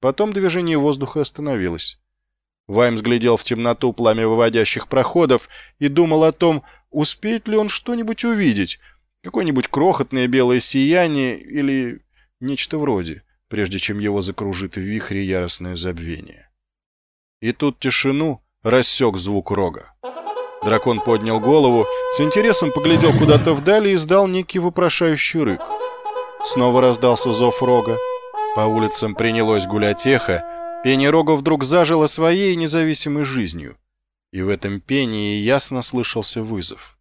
Потом движение воздуха остановилось. Ваймс глядел в темноту пламя выводящих проходов и думал о том, успеет ли он что-нибудь увидеть, какое-нибудь крохотное белое сияние или нечто вроде, прежде чем его закружит в вихре яростное забвение. И тут тишину рассек звук рога. Дракон поднял голову, с интересом поглядел куда-то вдали и издал некий вопрошающий рык. Снова раздался зов рога. По улицам принялось гулять эхо, пение рога вдруг зажило своей независимой жизнью. И в этом пении ясно слышался вызов.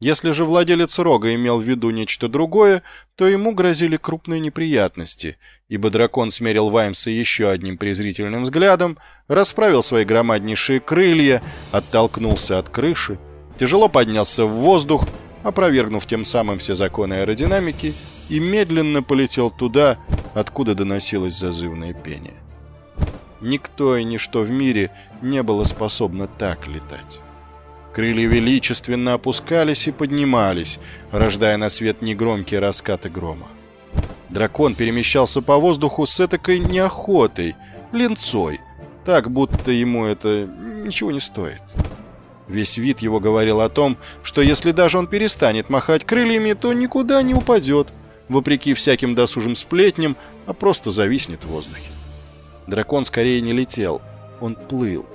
Если же владелец рога имел в виду нечто другое, то ему грозили крупные неприятности, ибо дракон смерил Ваймса еще одним презрительным взглядом, расправил свои громаднейшие крылья, оттолкнулся от крыши, тяжело поднялся в воздух, опровергнув тем самым все законы аэродинамики, и медленно полетел туда, откуда доносилось зазывное пение. Никто и ничто в мире не было способно так летать. Крылья величественно опускались и поднимались, рождая на свет негромкие раскаты грома. Дракон перемещался по воздуху с этакой неохотой, ленцой, так, будто ему это ничего не стоит. Весь вид его говорил о том, что если даже он перестанет махать крыльями, то никуда не упадет, вопреки всяким досужим сплетням, а просто зависнет в воздухе. Дракон скорее не летел, он плыл.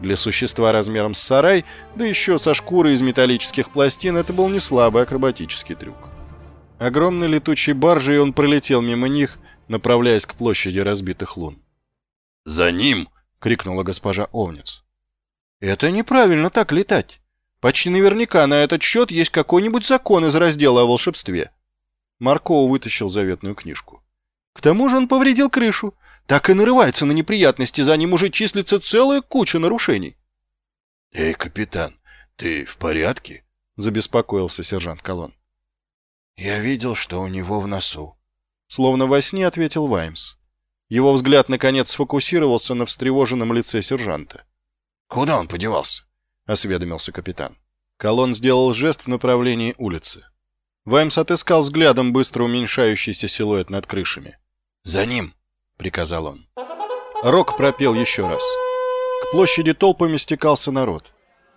Для существа размером с сарай, да еще со шкурой из металлических пластин, это был не слабый акробатический трюк. Огромной летучей баржей он пролетел мимо них, направляясь к площади разбитых лун. «За ним!» — крикнула госпожа Овниц. «Это неправильно так летать. Почти наверняка на этот счет есть какой-нибудь закон из раздела о волшебстве». Маркова вытащил заветную книжку. «К тому же он повредил крышу, так и нарывается на неприятности, за ним уже числится целая куча нарушений. — Эй, капитан, ты в порядке? — забеспокоился сержант Колон. — Я видел, что у него в носу. Словно во сне ответил Ваймс. Его взгляд, наконец, сфокусировался на встревоженном лице сержанта. — Куда он подевался? — осведомился капитан. Колон сделал жест в направлении улицы. Ваймс отыскал взглядом быстро уменьшающийся силуэт над крышами. «За ним!» приказал он. Рок пропел еще раз. К площади толпами стекался народ.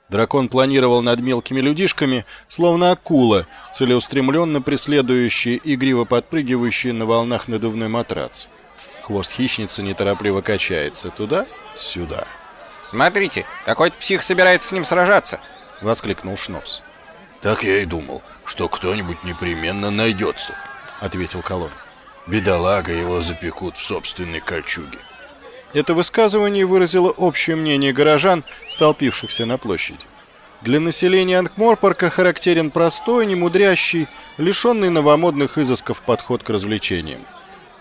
Дракон планировал над мелкими людишками, словно акула, целеустремленно преследующая игриво подпрыгивающий на волнах надувной матрац. Хвост хищницы неторопливо качается туда-сюда. «Смотрите, какой-то псих собирается с ним сражаться!» — воскликнул Шнопс. «Так я и думал, что кто-нибудь непременно найдется», — ответил Колон. Бедолага его запекут в собственной кольчуге. Это высказывание выразило общее мнение горожан, столпившихся на площади. Для населения Ангморпорка характерен простой, немудрящий, лишенный новомодных изысков подход к развлечениям.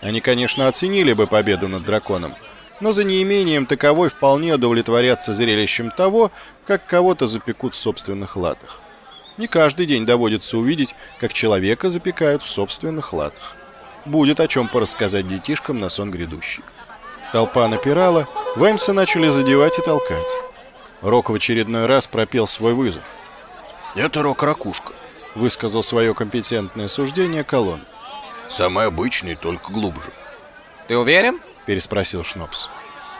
Они, конечно, оценили бы победу над драконом, но за неимением таковой вполне удовлетворятся зрелищем того, как кого-то запекут в собственных латах. Не каждый день доводится увидеть, как человека запекают в собственных латах будет о чем порассказать детишкам на сон грядущий. Толпа напирала, Ваймса начали задевать и толкать. Рок в очередной раз пропел свой вызов. «Это Рок-ракушка», — высказал свое компетентное суждение Колон. «Самый обычный, только глубже». «Ты уверен?» — переспросил Шнопс.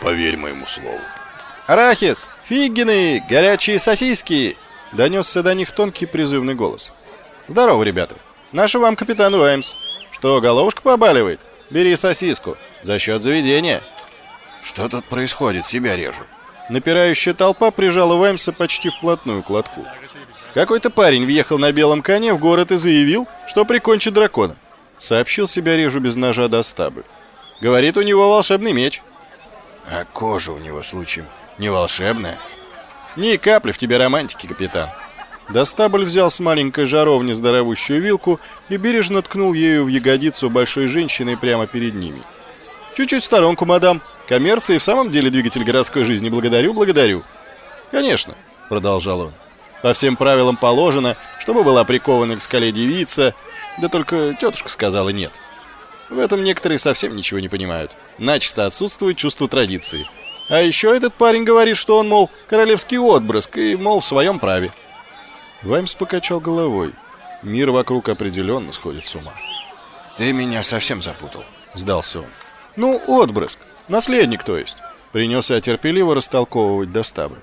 «Поверь моему слову». «Арахис! Фиггины! Горячие сосиски!» — донесся до них тонкий призывный голос. «Здорово, ребята! Наш вам капитан Ваймс. Что, головушка побаливает? Бери сосиску. За счет заведения. Что тут происходит? Себя режу. Напирающая толпа прижала Ваймса почти вплотную к лотку. Какой-то парень въехал на белом коне в город и заявил, что прикончит дракона. Сообщил себя режу без ножа до стабы. Говорит, у него волшебный меч. А кожа у него, случаем, не волшебная? Ни капли в тебе романтики, капитан. Достабль взял с маленькой жаровни здоровущую вилку и бережно ткнул ею в ягодицу большой женщины прямо перед ними. «Чуть-чуть в сторонку, мадам. Коммерция в самом деле двигатель городской жизни. Благодарю, благодарю». «Конечно», — продолжал он. «По всем правилам положено, чтобы была прикована к скале девица, да только тетушка сказала нет. В этом некоторые совсем ничего не понимают. Начисто отсутствует чувство традиции. А еще этот парень говорит, что он, мол, королевский отбрыск и, мол, в своем праве. Ваймс покачал головой. Мир вокруг определенно сходит с ума. «Ты меня совсем запутал», — сдался он. «Ну, отброск. Наследник, то есть. Принялся терпеливо растолковывать Достабры.